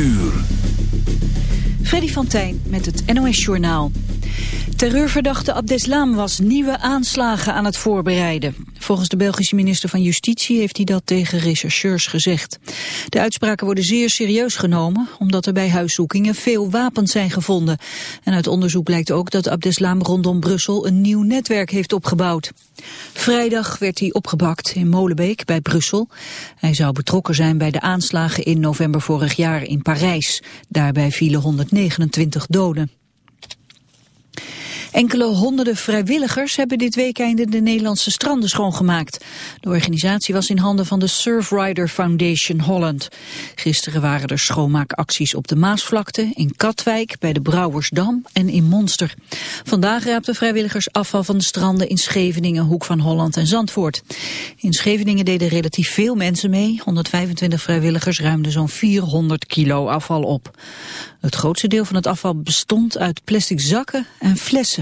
uur. Freddy van Tijn met het NOS-journaal. Terreurverdachte Abdeslam was nieuwe aanslagen aan het voorbereiden. Volgens de Belgische minister van Justitie heeft hij dat tegen rechercheurs gezegd. De uitspraken worden zeer serieus genomen, omdat er bij huiszoekingen veel wapens zijn gevonden. En uit onderzoek blijkt ook dat Abdeslam rondom Brussel een nieuw netwerk heeft opgebouwd. Vrijdag werd hij opgepakt in Molenbeek bij Brussel. Hij zou betrokken zijn bij de aanslagen in november vorig jaar in Parijs. Daarbij vielen 129 doden. Enkele honderden vrijwilligers hebben dit weekend de Nederlandse stranden schoongemaakt. De organisatie was in handen van de Surfrider Foundation Holland. Gisteren waren er schoonmaakacties op de Maasvlakte, in Katwijk, bij de Brouwersdam en in Monster. Vandaag raapten vrijwilligers afval van de stranden in Scheveningen, Hoek van Holland en Zandvoort. In Scheveningen deden relatief veel mensen mee. 125 vrijwilligers ruimden zo'n 400 kilo afval op. Het grootste deel van het afval bestond uit plastic zakken en flessen.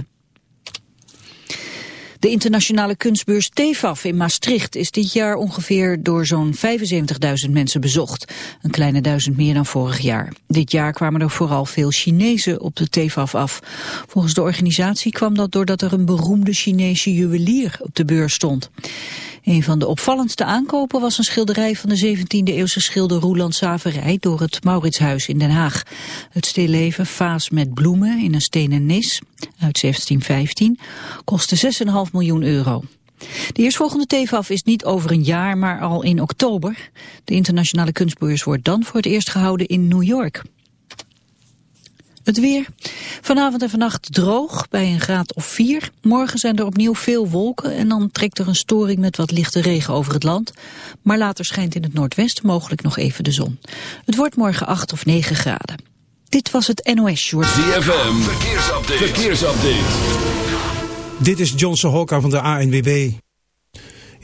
De internationale kunstbeurs TEFAF in Maastricht is dit jaar ongeveer door zo'n 75.000 mensen bezocht. Een kleine duizend meer dan vorig jaar. Dit jaar kwamen er vooral veel Chinezen op de TEFAF af. Volgens de organisatie kwam dat doordat er een beroemde Chinese juwelier op de beurs stond. Een van de opvallendste aankopen was een schilderij van de 17e eeuwse schilder Roeland Saverij door het Mauritshuis in Den Haag. Het stilleven Vaas met bloemen in een stenen nis uit 1715 kostte 6,5 miljoen euro. De eerstvolgende TEFAF is niet over een jaar, maar al in oktober. De internationale kunstbeurs wordt dan voor het eerst gehouden in New York. Het weer. Vanavond en vannacht droog bij een graad of 4. Morgen zijn er opnieuw veel wolken en dan trekt er een storing met wat lichte regen over het land. Maar later schijnt in het noordwesten mogelijk nog even de zon. Het wordt morgen 8 of 9 graden. Dit was het NOS Short. ZFM, verkeersupdate. verkeersupdate. Dit is Johnson Hokka van de ANWB.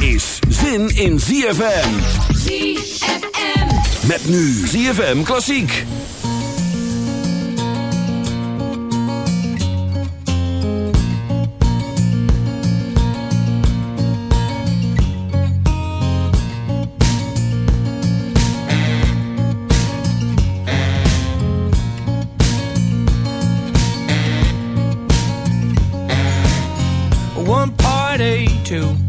Is zin in ZFM. ZFM. Met nu ZFM Klassiek. One party, two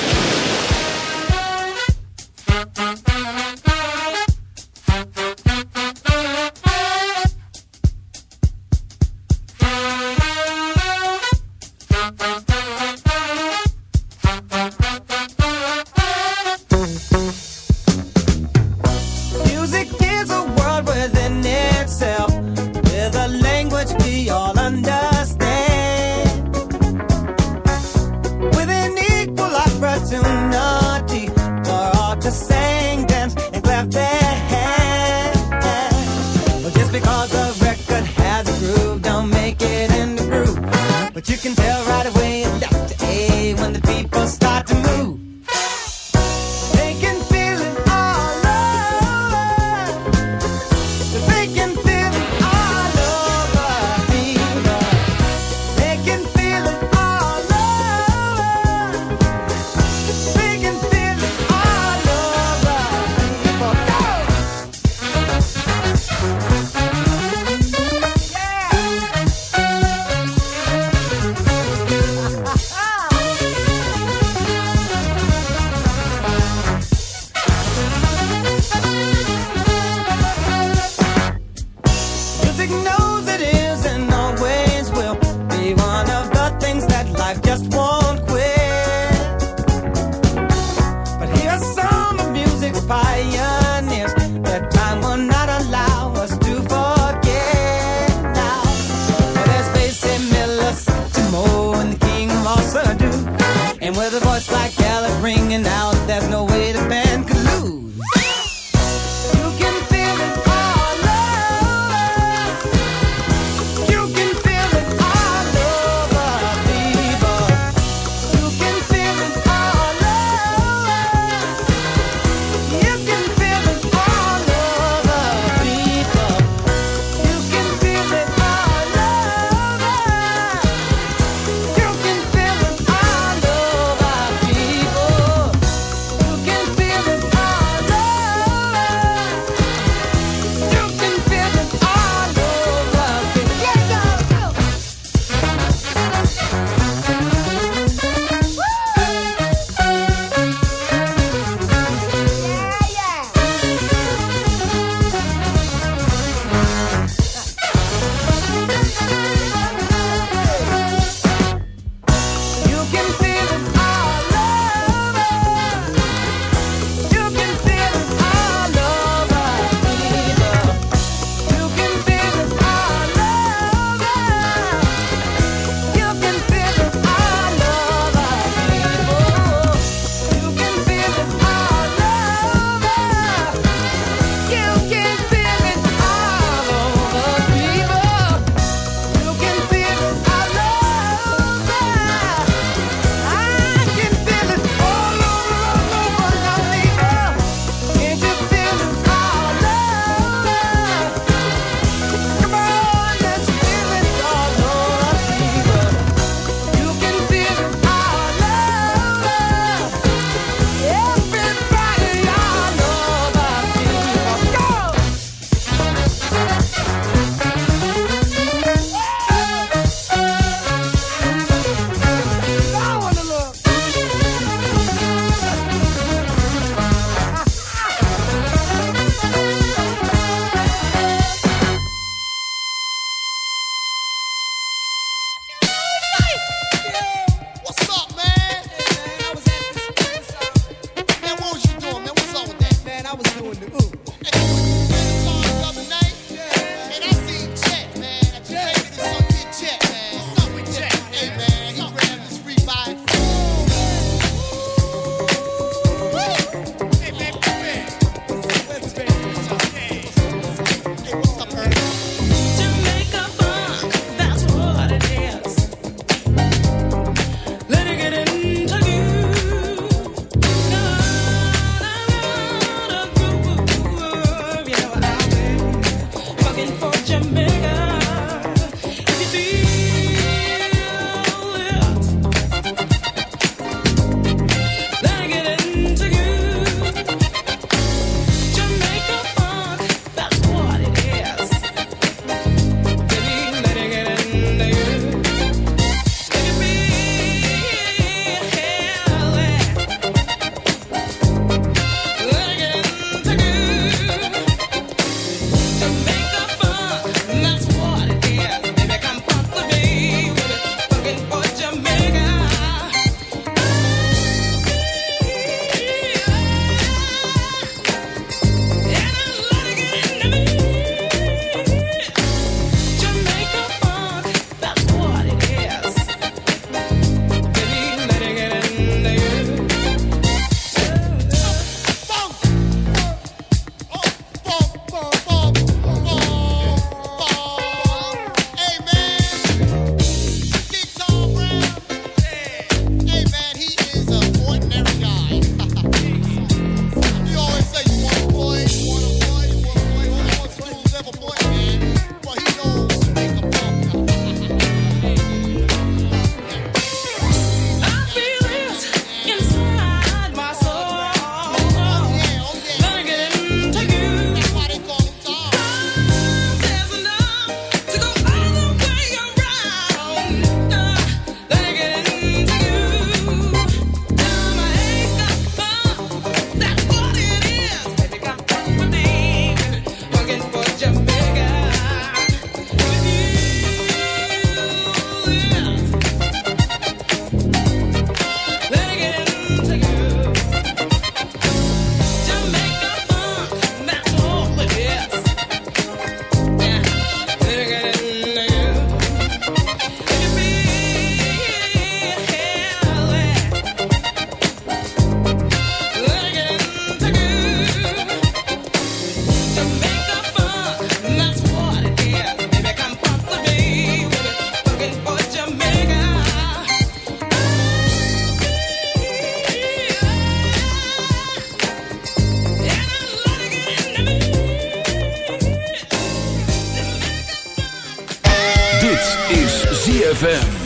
ZFM.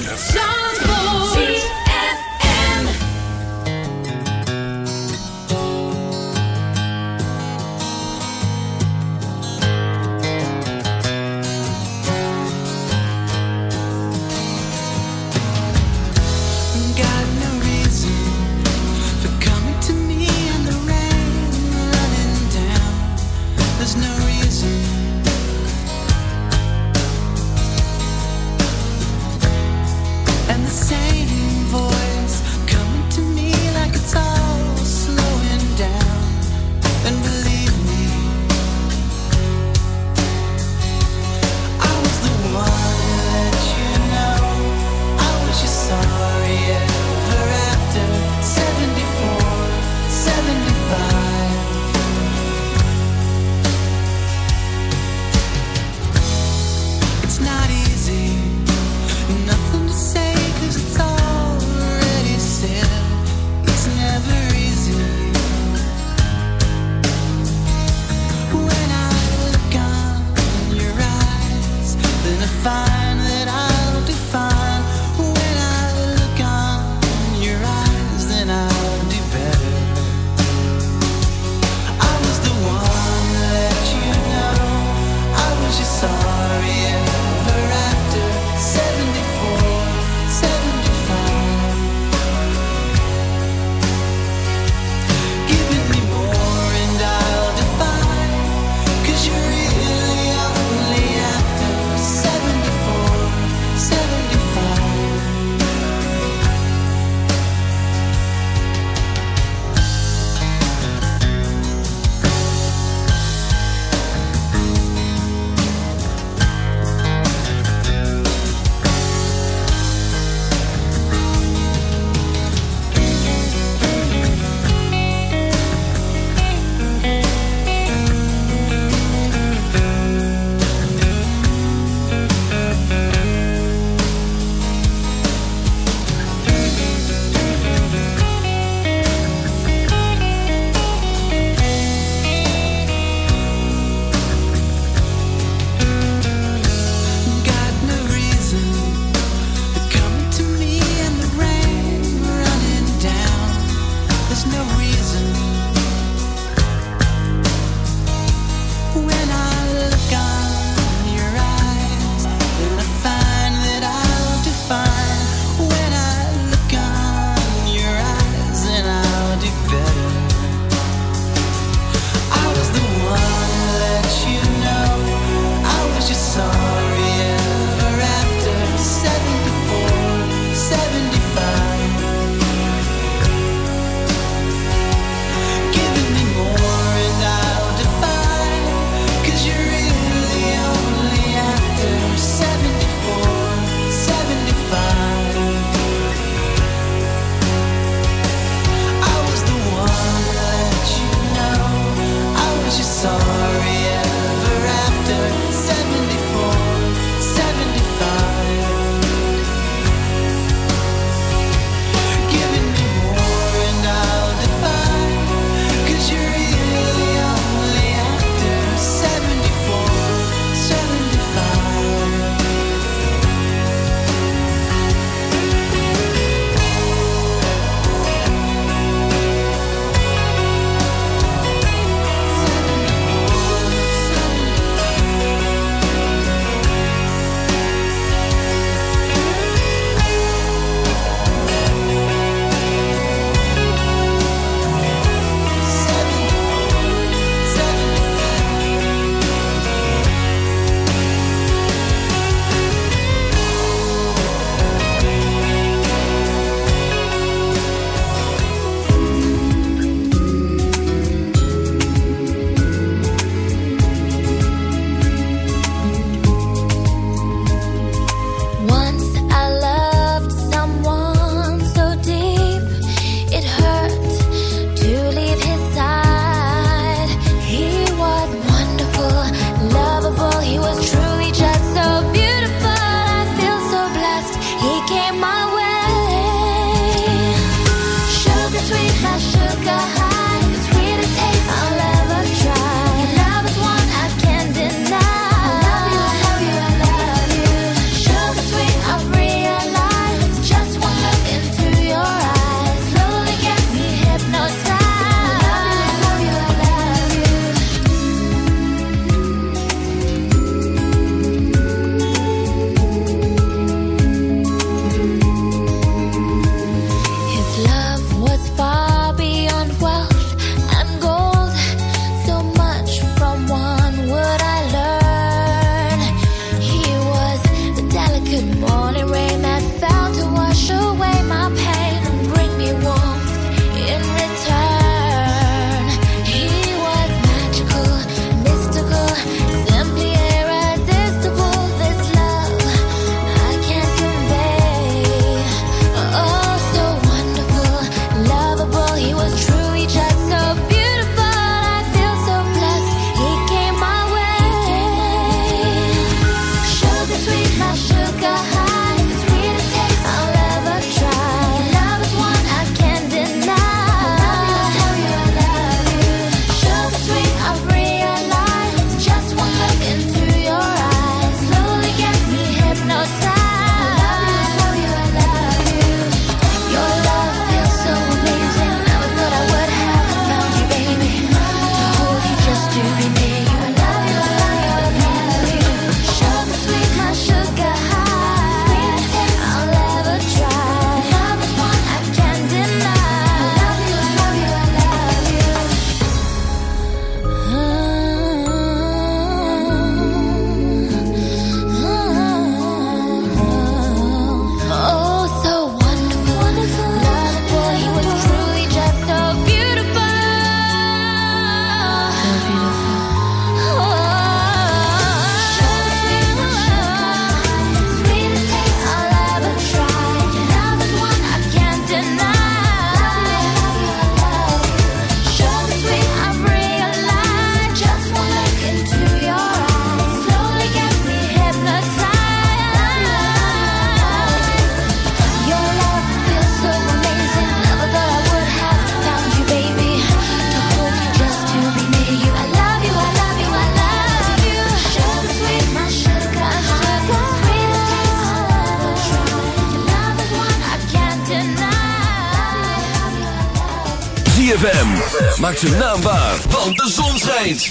Maak ze naambaar, want de zon schijnt.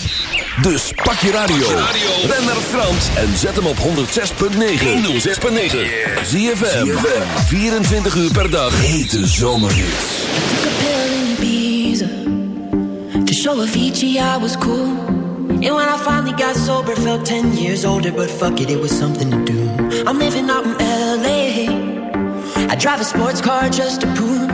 Dus pak je radio. Ben naar Frans en zet hem op 106.9. 106.9. Zie je 24 uur per dag. Hete zomerhits. Took a pill in Ibiza. To show Fiji I was cool. And when I finally got sober, felt 10 years older. But fuck it, it was something to do. I'm living out in L.A. I drive a sports car just to prove.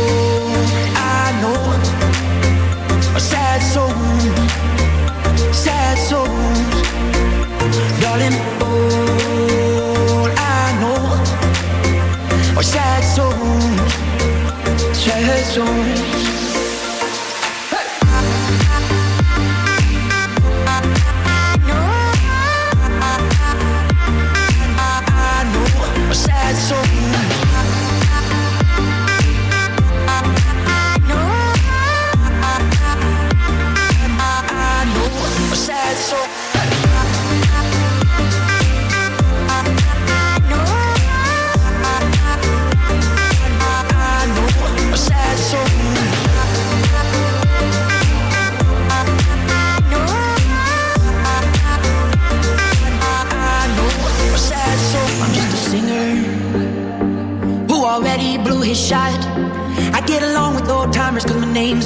Are sad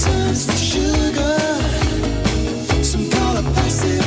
turns to sugar. Some call it passive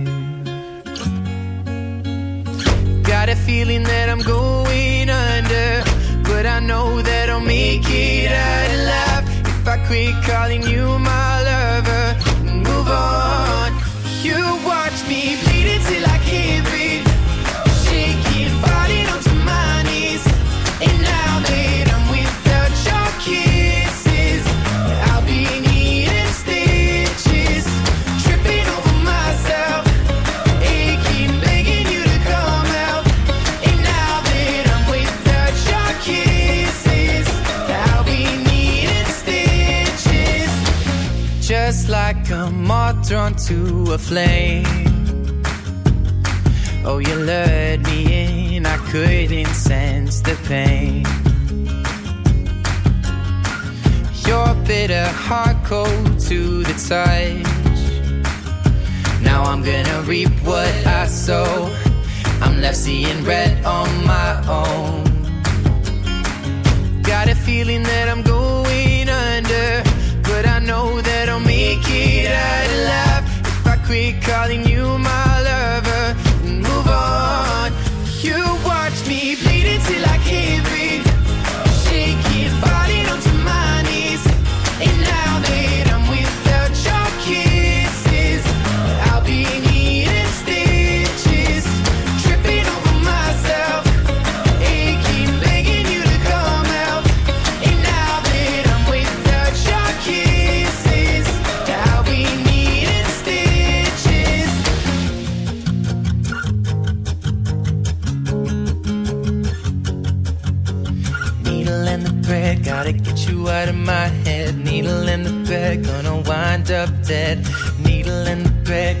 calling you my gonna reap what I sow. I'm left seeing red on my own. Got a feeling that I'm going under, but I know that I'll make it out alive if I quit calling you my. dead needle and thread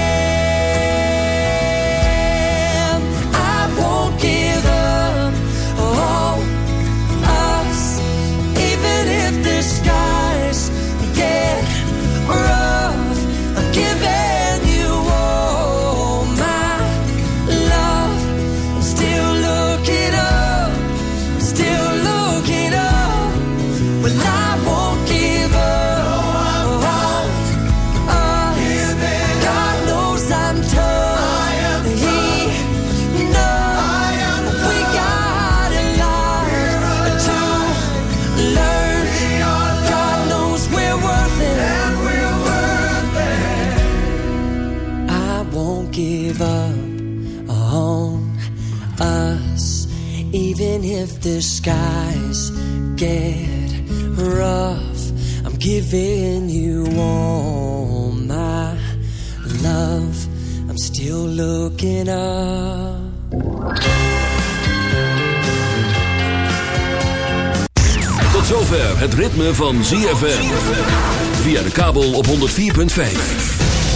If the skies get rough. I'm giving you all my love. I'm still looking up. Tot zover het ritme van ZFM. Via de kabel op 104.5.